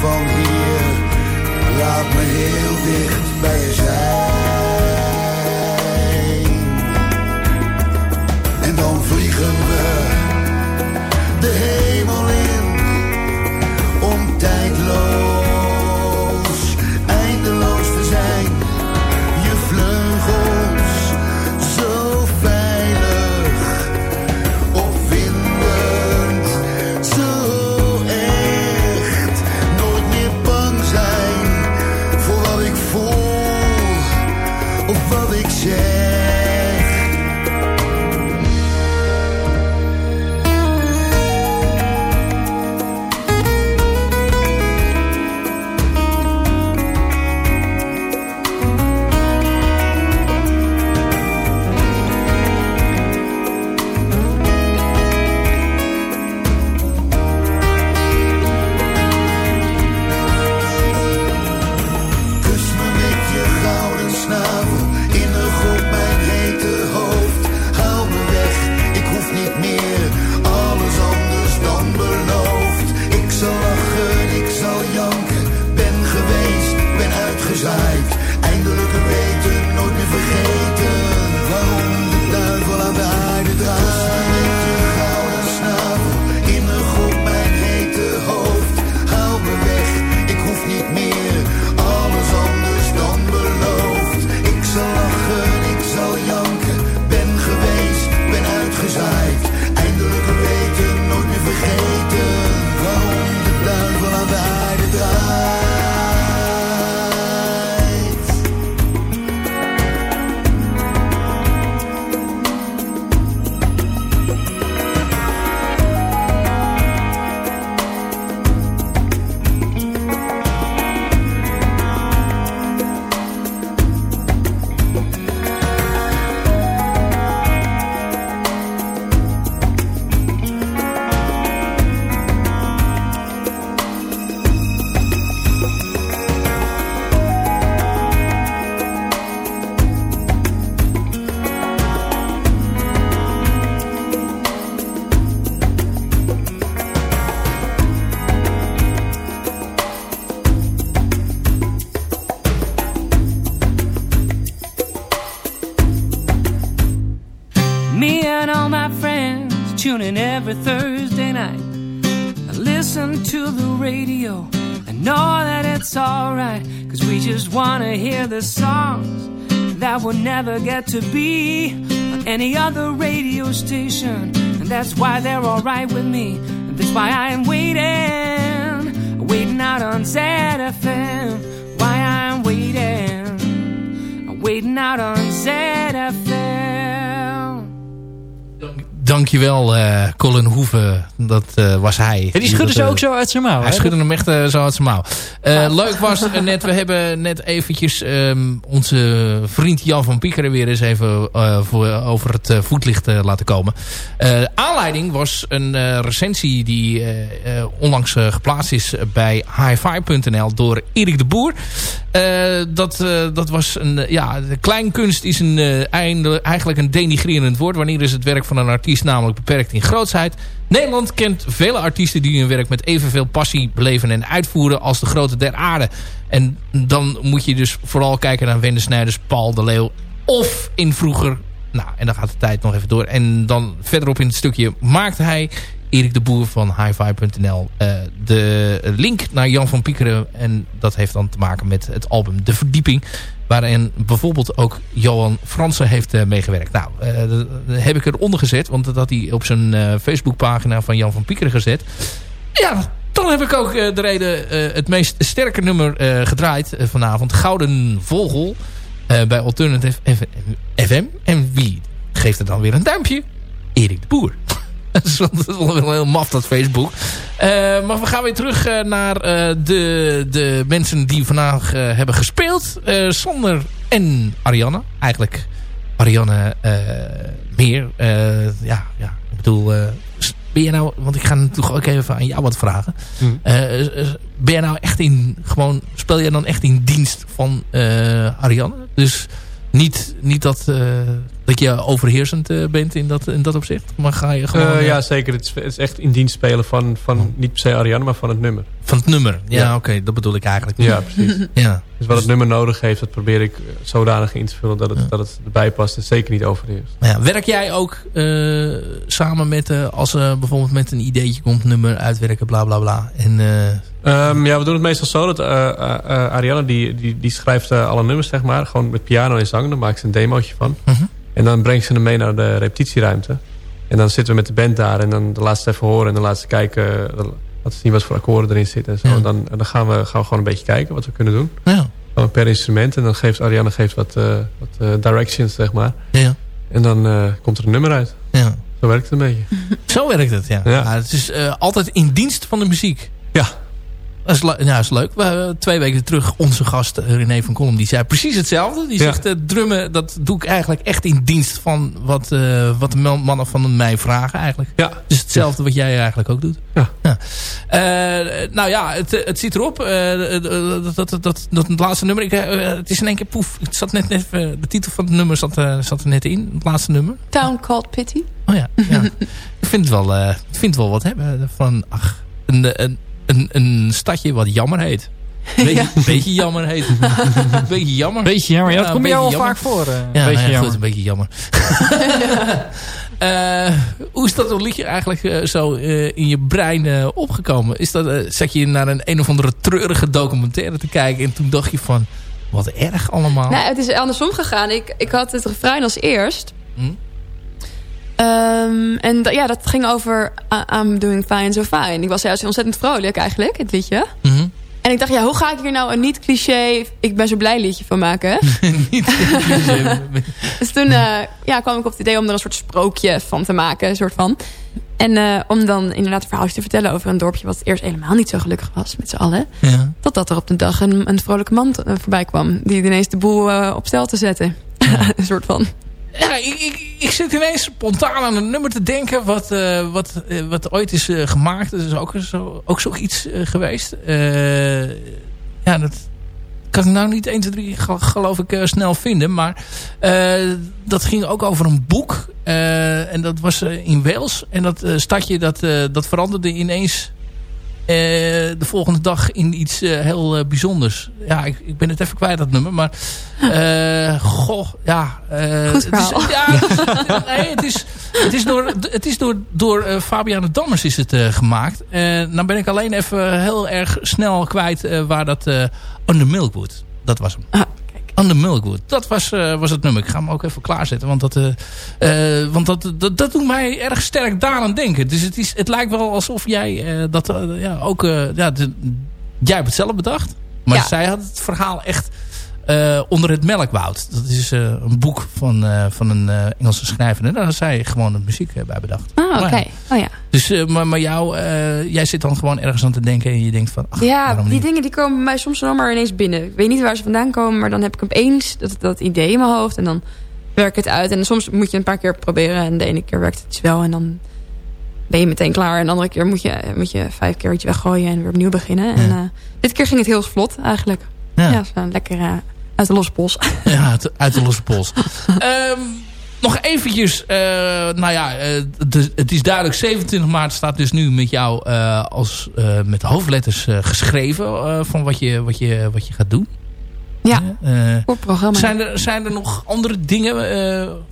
S8: van hier, laat me heel dicht bij je zijn.
S7: like that will never get to be on any other radio station. And that's why they're alright with me. And that's why I'm waiting, waiting out on ZFM. Why I'm waiting, waiting out on ZFM.
S2: Dankjewel, eh Colin Hoeven. Dat eh, was hij.
S3: Ja, die schudden
S2: dat,
S3: ze
S2: eh,
S3: ook zo uit zijn mouw.
S2: Hij schudde hem echt eh, zo uit zijn mouw. Eh, leuk was eh, net, we hebben net eventjes ehm, onze vriend Jan van Piekeren weer eens even eh, voor, over het eh, voetlicht eh, laten komen. Eh, aanleiding was een eh, recensie die eh, eh, onlangs eh, geplaatst is bij hifi.nl door Erik de Boer. Eh, dat, eh, dat was een, eh, ja, de kleinkunst is een, eh, einde, eigenlijk een denigrerend woord. Wanneer is het werk van een artiest namelijk beperkt in grootsheid? Nederland kent vele artiesten die hun werk met evenveel passie beleven en uitvoeren als de grote der aarde. En dan moet je dus vooral kijken naar Wende Snijders, Paul de Leeuw of in vroeger... Nou, en dan gaat de tijd nog even door. En dan verderop in het stukje maakt hij, Erik de Boer van hifi.nl, eh, de link naar Jan van Piekeren. En dat heeft dan te maken met het album De Verdieping. Waarin bijvoorbeeld ook Johan Fransen heeft eh, meegewerkt. Nou, eh, dat heb ik eronder gezet. Want dat had hij op zijn eh, Facebookpagina van Jan van Piekeren gezet. Ja, dan heb ik ook de reden het meest sterke nummer gedraaid vanavond. Gouden Vogel bij Alternative FM. En wie geeft er dan weer een duimpje? Erik de Boer. Dat is wel heel maf, dat Facebook. Eh, maar we gaan weer terug eh, naar eh, de, de mensen die vandaag hebben gespeeld. Sander en Ariane. Eigenlijk Ariane eh, meer. Ja, ja, ik bedoel... ben je nou... Want ik ga natuurlijk ook even aan jou wat vragen.
S3: Hmm.
S2: Ben je nou echt in... Gewoon, speel je dan echt in dienst van Ariane? Dus niet, niet dat, dat je overheersend eh, bent in dat, in dat opzicht. Maar ga je gewoon...
S9: Eh,
S2: eh,
S9: ja, zeker. Het is, het is echt in dienst spelen van, van niet per se Ariane, maar van het nummer.
S2: Van het nummer. Ja,
S9: Ja.
S2: oké. dat bedoel ik eigenlijk niet.
S9: Ja, precies.
S2: Ja.
S9: Dus wat het nummer nodig heeft, dat probeer ik zodanig in te vullen dat het, dat het erbij past en zeker niet overheerst.
S2: Ja, werk jij ook samen met... als er bijvoorbeeld met een ideetje komt, nummer uitwerken, bla bla bla. En, eh,
S9: Ehm, ja, we doen het meestal zo dat eh, Ariane die, die, die schrijft alle nummers, zeg maar. Gewoon met piano en zang. Daar maakt ze een demootje van.
S2: Mhm.
S9: En dan brengt ze hem mee naar de repetitieruimte. En dan zitten we met de band daar. En dan de laatste even horen. En dan ze kijken. eh, Laten ze zien wat voor akkoorden erin zitten. En, zo.
S2: Ja.
S9: en dan, dan gaan, we, gaan we gewoon een beetje kijken wat we kunnen doen.
S2: ja.
S9: Gewoon per instrument. En dan geeft Ariane geeft wat, eh, wat eh, directions, zeg maar.
S2: Ja.
S9: En dan eh, komt er een nummer uit.
S2: ja.
S9: Zo werkt het een beetje.
S2: Zo werkt het, ja.
S9: Ja.
S2: Het is eh, altijd in dienst van de muziek.
S9: Ja.
S2: Dat is, le- ja, dat is leuk. We, hebben twee weken terug onze gast eh, René van Kolm, die zei precies hetzelfde. Die
S9: Ja.
S2: zegt, eh, drummen, dat doe ik eigenlijk echt in dienst van wat, eh, wat de man- mannen van mij vragen eigenlijk.
S9: Ja.
S2: Dus hetzelfde wat jij eigenlijk ook doet.
S9: Ja.
S2: Eh, nou ja, het, het zit erop. Eh, eh, dat, dat, dat, dat, laatste nummer. Ik, eh, het is in één keer poef. Het zat net, net, eh, de titel van het nummer zat, eh, zat er net in. Het laatste nummer.
S4: Town Called Pity.
S2: Oh ja, ja. ik vind het wel, eh, ik vind het wel wat hebben. Van, ach, een, een, een, een stadje wat jammer heet. Beetje, beetje jammer heet. beetje jammer.
S3: Beetje jammer. Ja, dat
S2: Ja,
S3: komt jou al vaak voor. eh,
S2: Ja,
S3: beetje
S2: nou ja,
S3: jammer.
S2: goed, een beetje jammer. Eh, hoe is dat liedje eigenlijk eh, zo eh, in je brein eh, opgekomen? Is dat, zat je naar een een of andere treurige documentaire te kijken... en toen dacht je van, wat erg allemaal.
S4: Nou, het is andersom gegaan. Ik, ik had het refrein als eerst.
S2: Hm?
S4: Ehm, en ja, dat ging over I'm doing fine, so fine. Ik was juist ontzettend vrolijk eigenlijk, het liedje.
S2: Mhm.
S4: En ik dacht, ja, hoe ga ik hier nou een niet cliché... ik ben zo blij liedje van maken? dus toen eh, ja, kwam ik op het idee om er een soort sprookje van te maken. Een soort van. En eh, om dan inderdaad een verhaaltje te vertellen over een dorpje... wat eerst helemaal niet zo gelukkig was met z'n allen.
S2: ja.
S4: Totdat er op de dag een, een vrolijke man eh, voorbij kwam... die ineens de boel op stel te zetten. een soort van.
S2: Ja, ik, zit ineens spontaan aan een nummer te denken wat, eh, wat, eh, wat ooit is eh, gemaakt. Dat is ook, zo, ook zoiets geweest. Ja, dat kan ik nou niet 1, 2, 3 ge- geloof ik snel vinden. Maar dat ging ook over een boek. en dat was in Wales. En dat stadje dat, dat veranderde ineens de volgende dag in iets eh, heel eh, bijzonders. Ja, ik, ik ben het even kwijt dat nummer. Maar eh, goh, ja. eh, het is,
S4: verhaal.
S2: ja, nee, het is, het is door, het is door, door eh, Fabiana Dammers is het eh, gemaakt. En dan ben ik alleen even heel erg snel kwijt eh, waar dat... eh Under Milkwood, dat was hem.
S4: Ah,
S2: Under Milkwood, dat was, eh, was het nummer. Ik ga hem ook even klaarzetten. Want dat, eh, eh, want dat, dat, dat doet mij erg sterk daaraan denken. Dus het, is, het lijkt wel alsof jij dat ja, ook... ja, de- jij hebt het zelf bedacht. Maar
S4: Ja.
S2: zij had het verhaal echt eh, onder het melkwoud. Dat is eh, een boek van, eh, van een Engelse schrijver. En daar had zij gewoon de muziek bij bedacht.
S4: Ah, oké.
S2: Maar.
S4: Oh ja.
S2: Dus, maar, maar jou, jij zit dan gewoon ergens aan te denken. En je denkt van, ach,
S4: Ja, die
S2: niet?
S4: dingen die komen bij mij soms zomaar ineens binnen. Ik weet niet waar ze vandaan komen, maar dan heb ik opeens dat, dat idee in mijn hoofd. En dan werk ik het uit. En soms moet je een paar keer proberen. En de ene keer werkt het iets wel. En dan ben je meteen klaar. En de andere keer moet je, moet je vijf keer iets weggooien en weer opnieuw beginnen. En dit keer ging het heel vlot eigenlijk.
S2: Ja.
S4: Lekker eh, uit de losse pols.
S2: Ja, uit, uit de losse pols. Ehm, nog eventjes, eh, nou ja, eh, de- het is duidelijk, 27 maart staat dus nu met jou als, met hoofdletters geschreven van wat je, wat, je, wat je gaat doen.
S4: Ja, voor programma.
S2: zijn, er, zijn er nog andere dingen,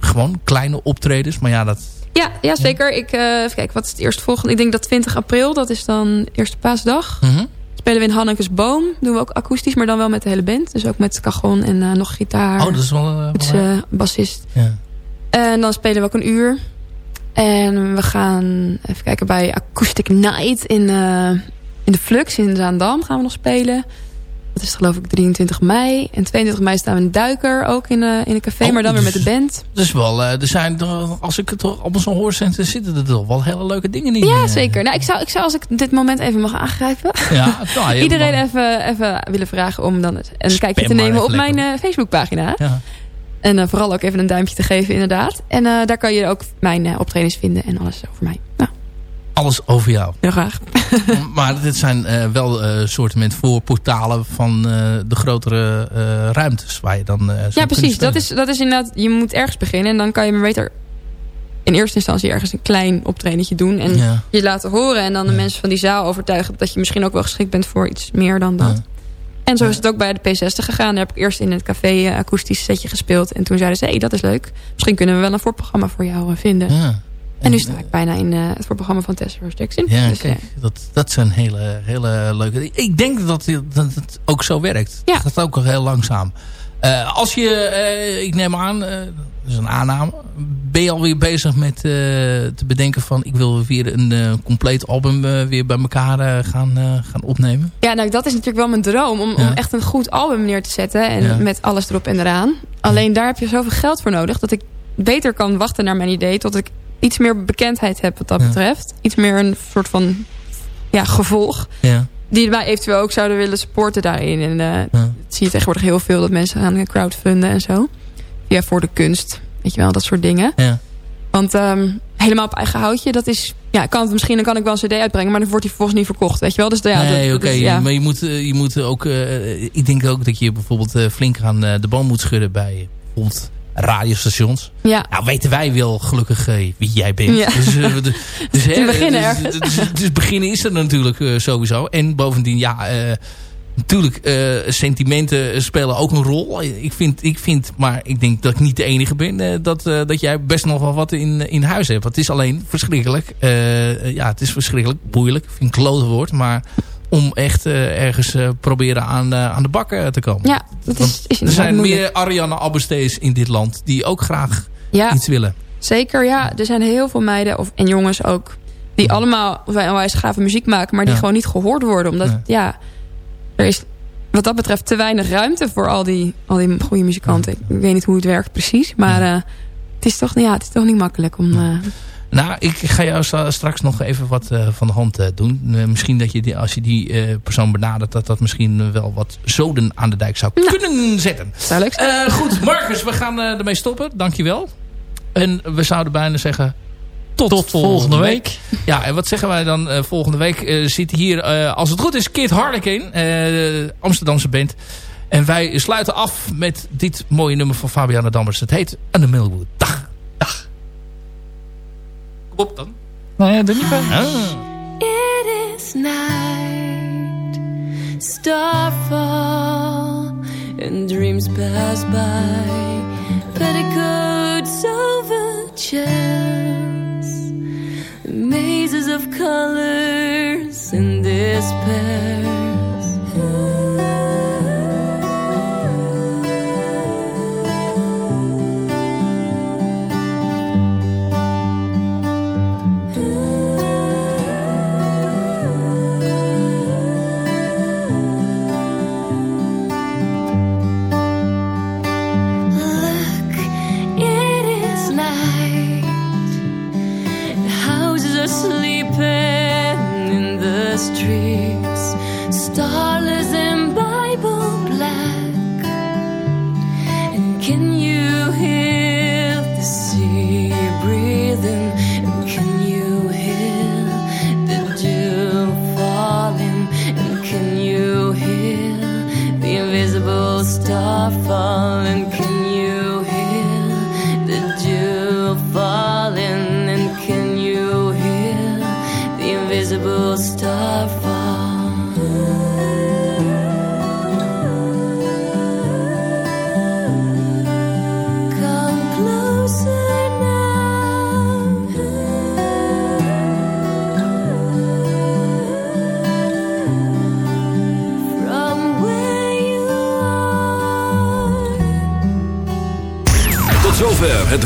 S2: gewoon kleine optredens, maar ja, dat...
S4: Ja, ja zeker. Ik, eh even kijken, wat is het eerste volgende? Ik denk dat 20 april, dat is dan eerste paasdag.
S2: Mhm.
S4: Spelen we in Hannekes Boom. Doen we ook akoestisch, maar dan wel met de hele band. Dus ook met cajon en eh, nog gitaar.
S2: Oh, dat is wel... eh, wel
S4: toetsen,
S2: leuk.
S4: bassist.
S2: ja.
S4: En dan spelen we ook een uur. En we gaan even kijken bij Acoustic Night in, eh, in de Flux in Zaandam gaan we nog spelen. Dat is geloof ik 23 mei. En 22 mei staan we in Duiker ook in, eh, in een café,
S2: Oh,
S4: maar dan weer
S2: dus-
S4: met de band.
S2: Dus wel, eh, er zijn, als ik het allemaal zo hoor, er zitten er toch wel hele leuke dingen in.
S4: Ja,
S2: eh.
S4: zeker. Nou, ik zou, ik zou als ik dit moment even mag aangrijpen...
S2: Ja, nou,
S4: iedereen even, even willen vragen om dan het- een kijkje te nemen op mijn Facebookpagina.
S2: Ja.
S4: En vooral ook even een duimpje te geven, inderdaad. En daar kan je ook mijn optredens vinden en alles over mij. Nou,
S2: Alles over jou.
S4: heel graag.
S2: maar dit zijn eh, wel eh soorten voorportalen van eh, de grotere ruimtes waar je dan
S4: Ja, precies. Dat is, dat is inderdaad, je moet ergens beginnen. En dan kan je maar beter in eerste instantie ergens een klein optredentje doen. En
S2: Ja.
S4: je laten horen. En dan de
S2: Ja.
S4: mensen van die zaal overtuigen dat je misschien ook wel geschikt bent voor iets meer dan dat.
S2: Ja.
S4: En zo is het ook bij de P60 gegaan. Daar heb ik eerst in het café een akoestisch setje gespeeld. En toen zeiden ze, hé, hey, dat is leuk. Misschien kunnen we wel een voorprogramma voor jou vinden. En nu sta ik bijna in eh, het voorprogramma van Tessa Rose Jackson.
S2: Ja,
S4: Dus,
S2: kijk,
S4: eh,
S2: dat, dat zijn hele, hele leuke... Ik denk dat, dat het ook zo werkt.
S4: Ja.
S2: Dat gaat ook heel langzaam. Eh, als je, ik neem aan, dat is een aanname... ben je alweer bezig met te bedenken van... ik wil weer een compleet album weer bij elkaar gaan, gaan opnemen?
S4: Ja, nou, dat is natuurlijk wel mijn droom. Om,
S2: Ja.
S4: om echt een goed album neer te zetten. En
S2: Ja.
S4: met alles erop en eraan. Alleen daar heb je zoveel geld voor nodig. Dat ik beter kan wachten naar mijn idee. Tot ik iets meer bekendheid heb wat dat
S2: Ja.
S4: betreft. Iets meer een soort van ja, gevolg.
S2: Ja.
S4: Die wij eventueel ook zouden willen supporten daarin. En eh,
S2: Ja.
S4: zie je tegenwoordig heel veel. Dat mensen gaan crowdfunden en zo. Ja, voor de kunst. Weet je wel, dat soort dingen.
S2: Ja.
S4: Want ehm, helemaal op eigen houtje, dat is... Ja, kan het, misschien dan kan ik wel een cd uitbrengen, maar dan wordt hij vervolgens niet verkocht. Weet je wel? Dus ja,
S2: nee, oké.
S4: ja.
S2: Maar je moet, eh, je moet ook... eh, ik denk ook dat je bijvoorbeeld eh, flink aan eh, de boom moet schudden... bij bijvoorbeeld radiostations.
S4: Ja.
S2: Nou, weten wij wel gelukkig eh, wie jij bent.
S4: Ja.
S2: Dus, eh, dus, dus, hè, dus. Dus, dus beginnen is er natuurlijk eh, sowieso. En bovendien, ja... Natuurlijk, sentimenten spelen ook een rol. Ik vind, ik vind, maar ik denk dat ik niet de enige ben... dat, dat jij best nog wel wat in, in huis hebt. Het is alleen verschrikkelijk. ja, het is verschrikkelijk moeilijk. Ik vind woord. Maar om echt eh, ergens eh, proberen aan, eh, aan de bakken te komen.
S4: Ja, dat is, is
S2: er zijn
S4: moeilijk.
S2: meer Ariane Abbestees in dit land... die ook graag
S4: Ja,
S2: iets willen.
S4: zeker. Ja, er zijn heel veel meiden, of, en jongens ook... die allemaal onwijs gave muziek maken... maar die
S2: Ja.
S4: gewoon niet gehoord worden. Omdat,
S2: Ja.
S4: ja, er is wat dat betreft te weinig ruimte... voor al die, al die goede muzikanten. Ik weet niet hoe het werkt precies, maar... het is, toch, ja, het is toch niet makkelijk om...
S2: Nou, ik ga jou straks nog even wat eh, van de hand eh, doen. Eh, misschien dat je die, als je die persoon benadert... dat dat misschien wel wat zoden aan de dijk zou kunnen zetten. Eh, goed, Marcus, we gaan ermee stoppen. Dankjewel. En we zouden bijna zeggen... Tot,
S3: Tot volgende week.
S2: Ja, en wat zeggen wij dan volgende week? zit hier, als het goed is, eh, de Amsterdamse band. En wij sluiten af met dit mooie nummer van Fabiana Dammers. Het heet Under Millwood. Dag. Dag. Bob dan? Ah.
S7: It is night, starfall, and dreams
S10: pass by. Petticoats over chairs, mazes of colors in
S7: despair.